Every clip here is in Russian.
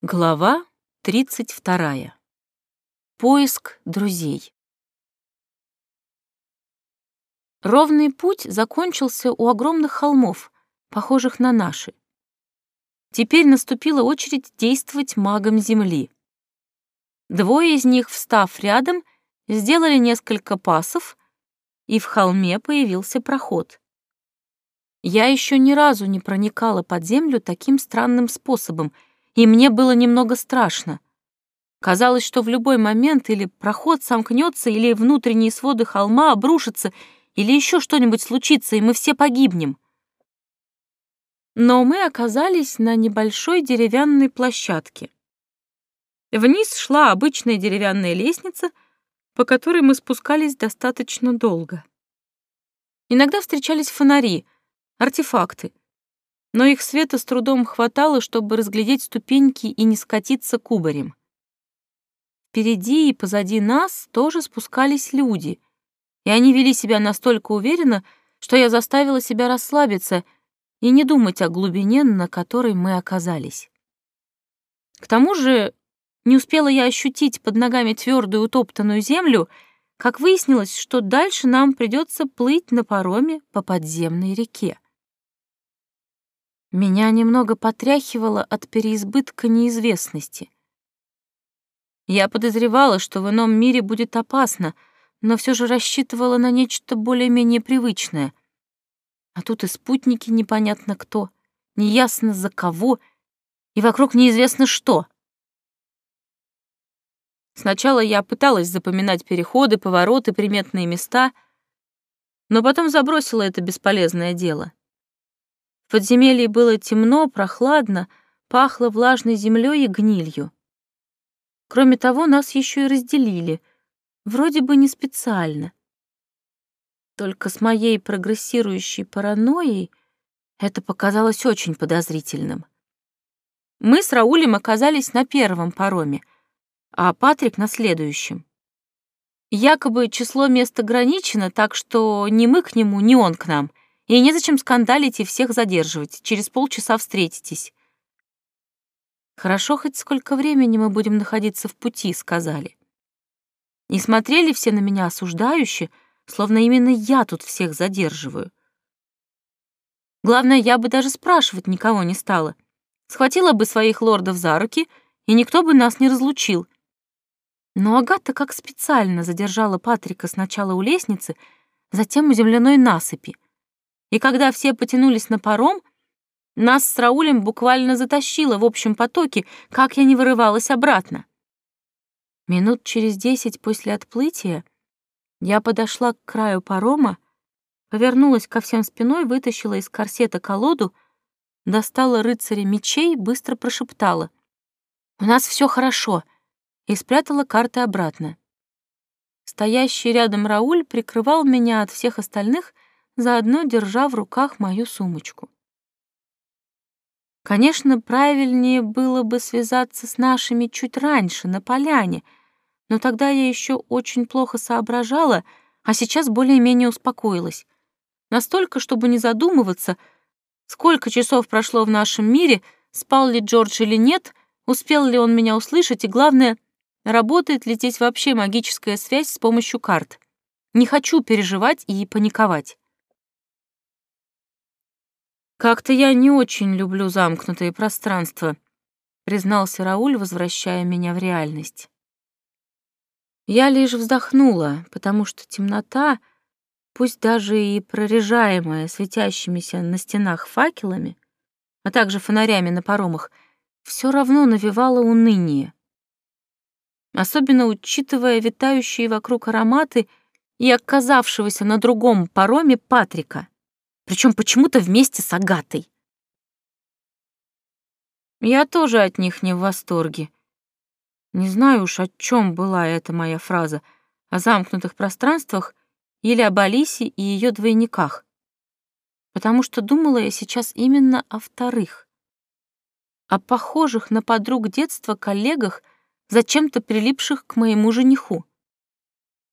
Глава 32. Поиск друзей. Ровный путь закончился у огромных холмов, похожих на наши. Теперь наступила очередь действовать магам Земли. Двое из них, встав рядом, сделали несколько пасов, и в холме появился проход. Я еще ни разу не проникала под землю таким странным способом — и мне было немного страшно. Казалось, что в любой момент или проход сомкнется, или внутренние своды холма обрушатся, или еще что-нибудь случится, и мы все погибнем. Но мы оказались на небольшой деревянной площадке. Вниз шла обычная деревянная лестница, по которой мы спускались достаточно долго. Иногда встречались фонари, артефакты, но их света с трудом хватало, чтобы разглядеть ступеньки и не скатиться кубарем. Впереди и позади нас тоже спускались люди, и они вели себя настолько уверенно, что я заставила себя расслабиться и не думать о глубине, на которой мы оказались. К тому же не успела я ощутить под ногами твердую утоптанную землю, как выяснилось, что дальше нам придется плыть на пароме по подземной реке. Меня немного потряхивало от переизбытка неизвестности. Я подозревала, что в ином мире будет опасно, но все же рассчитывала на нечто более-менее привычное. А тут и спутники непонятно кто, неясно за кого, и вокруг неизвестно что. Сначала я пыталась запоминать переходы, повороты, приметные места, но потом забросила это бесполезное дело. В подземелье было темно, прохладно, пахло влажной землей и гнилью. Кроме того, нас еще и разделили, вроде бы не специально. Только с моей прогрессирующей паранойей это показалось очень подозрительным. Мы с Раулем оказались на первом пароме, а Патрик — на следующем. Якобы число мест ограничено, так что ни мы к нему, ни он к нам — и незачем скандалить и всех задерживать. Через полчаса встретитесь. Хорошо, хоть сколько времени мы будем находиться в пути, сказали. Не смотрели все на меня осуждающе, словно именно я тут всех задерживаю. Главное, я бы даже спрашивать никого не стала. Схватила бы своих лордов за руки, и никто бы нас не разлучил. Но Агата как специально задержала Патрика сначала у лестницы, затем у земляной насыпи — и когда все потянулись на паром, нас с Раулем буквально затащило в общем потоке, как я не вырывалась обратно. Минут через десять после отплытия я подошла к краю парома, повернулась ко всем спиной, вытащила из корсета колоду, достала рыцаря мечей, быстро прошептала. «У нас все хорошо», и спрятала карты обратно. Стоящий рядом Рауль прикрывал меня от всех остальных — заодно держа в руках мою сумочку. Конечно, правильнее было бы связаться с нашими чуть раньше, на поляне, но тогда я еще очень плохо соображала, а сейчас более-менее успокоилась. Настолько, чтобы не задумываться, сколько часов прошло в нашем мире, спал ли Джордж или нет, успел ли он меня услышать, и, главное, работает ли здесь вообще магическая связь с помощью карт. Не хочу переживать и паниковать. «Как-то я не очень люблю замкнутые пространства», — признался Рауль, возвращая меня в реальность. Я лишь вздохнула, потому что темнота, пусть даже и прорежаемая светящимися на стенах факелами, а также фонарями на паромах, все равно навевала уныние. Особенно учитывая витающие вокруг ароматы и оказавшегося на другом пароме Патрика причем почему-то вместе с Агатой. Я тоже от них не в восторге. Не знаю уж, о чем была эта моя фраза, о замкнутых пространствах или об Алисе и ее двойниках, потому что думала я сейчас именно о вторых, о похожих на подруг детства коллегах, зачем-то прилипших к моему жениху.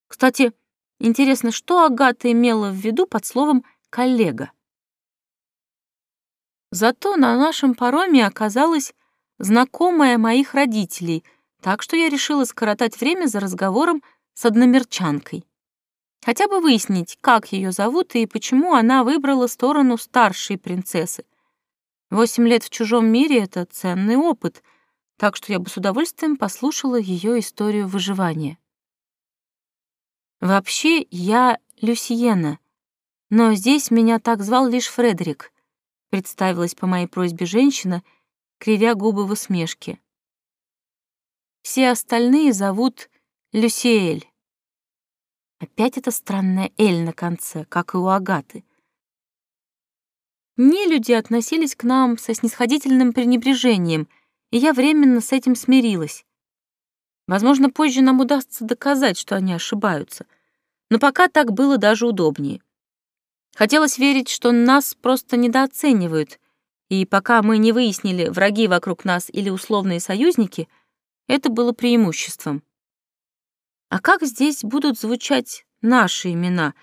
Кстати, интересно, что Агата имела в виду под словом коллега. Зато на нашем пароме оказалась знакомая моих родителей, так что я решила скоротать время за разговором с одномерчанкой. Хотя бы выяснить, как ее зовут и почему она выбрала сторону старшей принцессы. Восемь лет в чужом мире — это ценный опыт, так что я бы с удовольствием послушала ее историю выживания. Вообще, я Люсиена, но здесь меня так звал лишь Фредерик, представилась по моей просьбе женщина, кривя губы в усмешке. Все остальные зовут Люсиэль. Опять это странное «эль» на конце, как и у Агаты. Не люди относились к нам со снисходительным пренебрежением, и я временно с этим смирилась. Возможно, позже нам удастся доказать, что они ошибаются. Но пока так было даже удобнее. Хотелось верить, что нас просто недооценивают, и пока мы не выяснили, враги вокруг нас или условные союзники, это было преимуществом. А как здесь будут звучать наши имена?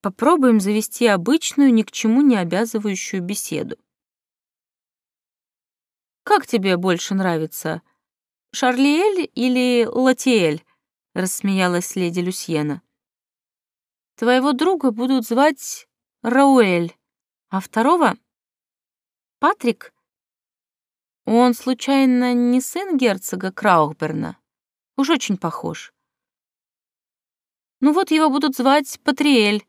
Попробуем завести обычную, ни к чему не обязывающую беседу. «Как тебе больше нравится, Шарлиэль или Латиэль?» — рассмеялась леди Люсьена. «Твоего друга будут звать Рауэль, а второго — Патрик. Он, случайно, не сын герцога Краухберна? Уж очень похож. Ну вот его будут звать Патриэль,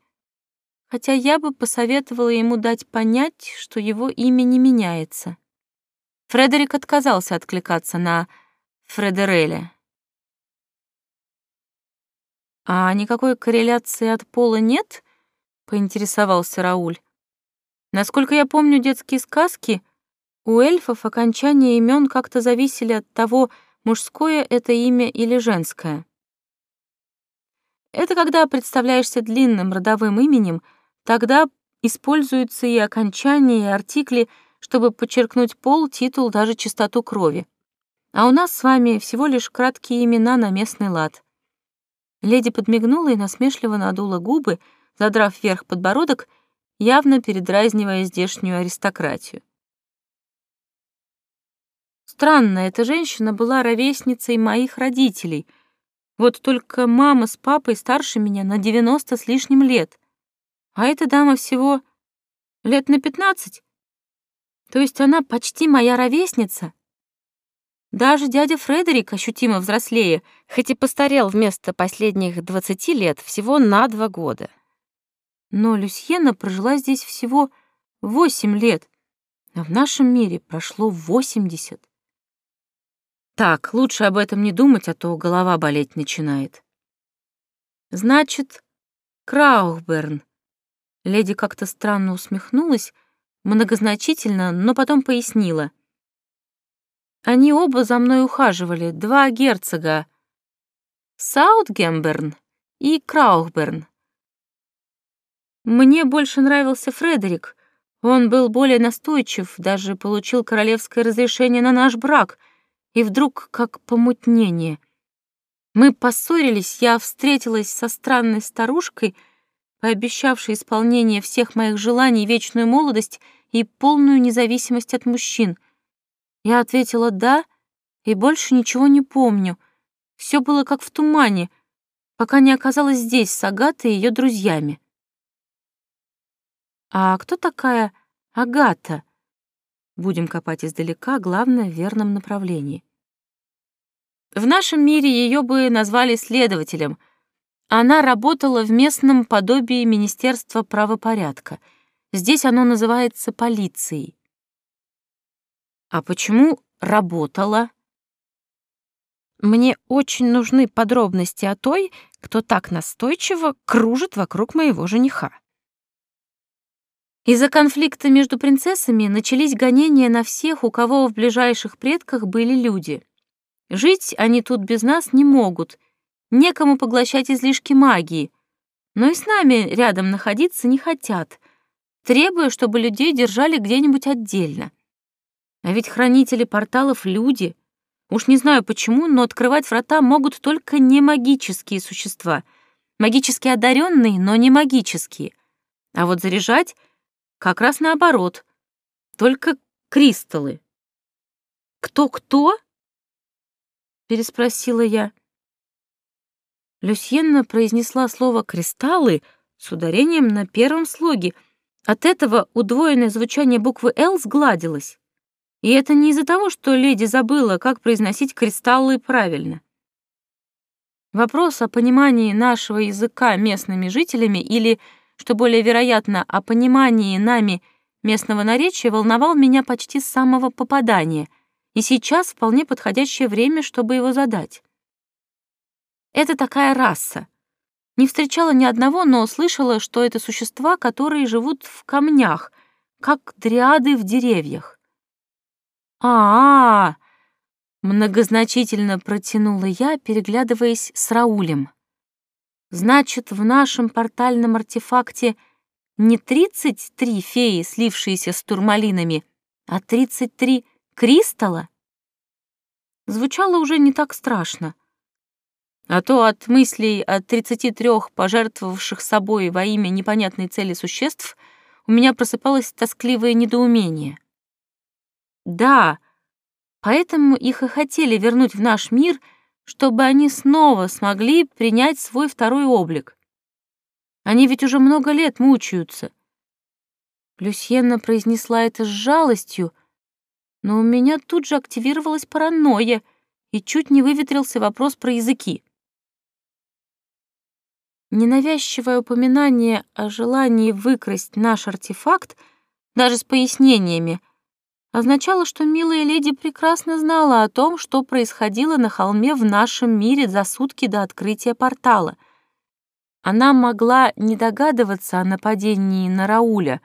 хотя я бы посоветовала ему дать понять, что его имя не меняется. Фредерик отказался откликаться на Фредереля. А никакой корреляции от пола нет? Поинтересовался Рауль. Насколько я помню детские сказки, у эльфов окончания имен как-то зависели от того, мужское это имя или женское. Это когда представляешься длинным родовым именем, тогда используются и окончания, и артикли, чтобы подчеркнуть пол, титул, даже чистоту крови. А у нас с вами всего лишь краткие имена на местный лад. Леди подмигнула и насмешливо надула губы, задрав вверх подбородок, явно передразнивая здешнюю аристократию. Странно, эта женщина была ровесницей моих родителей. Вот только мама с папой старше меня на девяносто с лишним лет. А эта дама всего лет на пятнадцать. То есть она почти моя ровесница. Даже дядя Фредерик ощутимо взрослее, хоть и постарел вместо последних двадцати лет всего на два года. Но Люсьена прожила здесь всего восемь лет, а в нашем мире прошло восемьдесят. Так, лучше об этом не думать, а то голова болеть начинает. Значит, Краухберн. Леди как-то странно усмехнулась, многозначительно, но потом пояснила. Они оба за мной ухаживали, два герцога. Саутгемберн и Краухберн. Мне больше нравился Фредерик. Он был более настойчив, даже получил королевское разрешение на наш брак. И вдруг как помутнение. Мы поссорились, я встретилась со странной старушкой, пообещавшей исполнение всех моих желаний, вечную молодость и полную независимость от мужчин. Я ответила «да» и больше ничего не помню. Все было как в тумане, пока не оказалась здесь с Агатой и ее друзьями. А кто такая Агата? Будем копать издалека, главное, в верном направлении. В нашем мире ее бы назвали следователем. Она работала в местном подобии Министерства правопорядка. Здесь оно называется полицией. А почему работала? Мне очень нужны подробности о той, кто так настойчиво кружит вокруг моего жениха. Из-за конфликта между принцессами начались гонения на всех, у кого в ближайших предках были люди. Жить они тут без нас не могут, некому поглощать излишки магии, но и с нами рядом находиться не хотят, требуя, чтобы людей держали где-нибудь отдельно. А ведь хранители порталов — люди. Уж не знаю почему, но открывать врата могут только не магические существа. Магически одаренные, но не магические. А вот заряжать как раз наоборот. Только кристаллы. «Кто-кто?» — переспросила я. Люсьенна произнесла слово «кристаллы» с ударением на первом слоге. От этого удвоенное звучание буквы «Л» сгладилось. И это не из-за того, что леди забыла, как произносить кристаллы правильно. Вопрос о понимании нашего языка местными жителями или, что более вероятно, о понимании нами местного наречия волновал меня почти с самого попадания, и сейчас вполне подходящее время, чтобы его задать. Это такая раса. Не встречала ни одного, но слышала, что это существа, которые живут в камнях, как дриады в деревьях. А, -а, -а многозначительно протянула я, переглядываясь с Раулем. Значит, в нашем портальном артефакте не 33 феи, слившиеся с турмалинами, а 33 кристалла? Звучало уже не так страшно. А то от мыслей о 33 пожертвовавших собой во имя непонятной цели существ у меня просыпалось тоскливое недоумение. Да, поэтому их и хотели вернуть в наш мир, чтобы они снова смогли принять свой второй облик. Они ведь уже много лет мучаются. Люсьенна произнесла это с жалостью, но у меня тут же активировалась паранойя, и чуть не выветрился вопрос про языки. Ненавязчивое упоминание о желании выкрасть наш артефакт, даже с пояснениями, означало, что милая леди прекрасно знала о том, что происходило на холме в нашем мире за сутки до открытия портала. Она могла не догадываться о нападении на Рауля,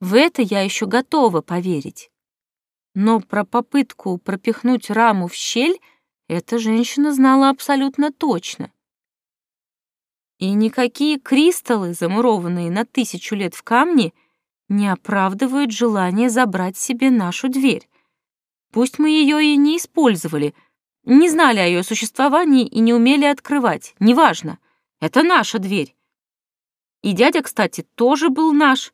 в это я еще готова поверить. Но про попытку пропихнуть раму в щель эта женщина знала абсолютно точно. И никакие кристаллы, замурованные на тысячу лет в камне, не оправдывают желание забрать себе нашу дверь. Пусть мы ее и не использовали, не знали о ее существовании и не умели открывать, неважно, это наша дверь. И дядя, кстати, тоже был наш.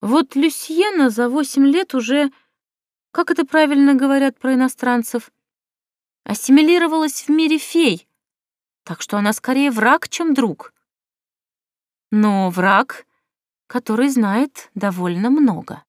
Вот Люсьена за восемь лет уже, как это правильно говорят про иностранцев, ассимилировалась в мире фей, так что она скорее враг, чем друг. Но враг который знает довольно много.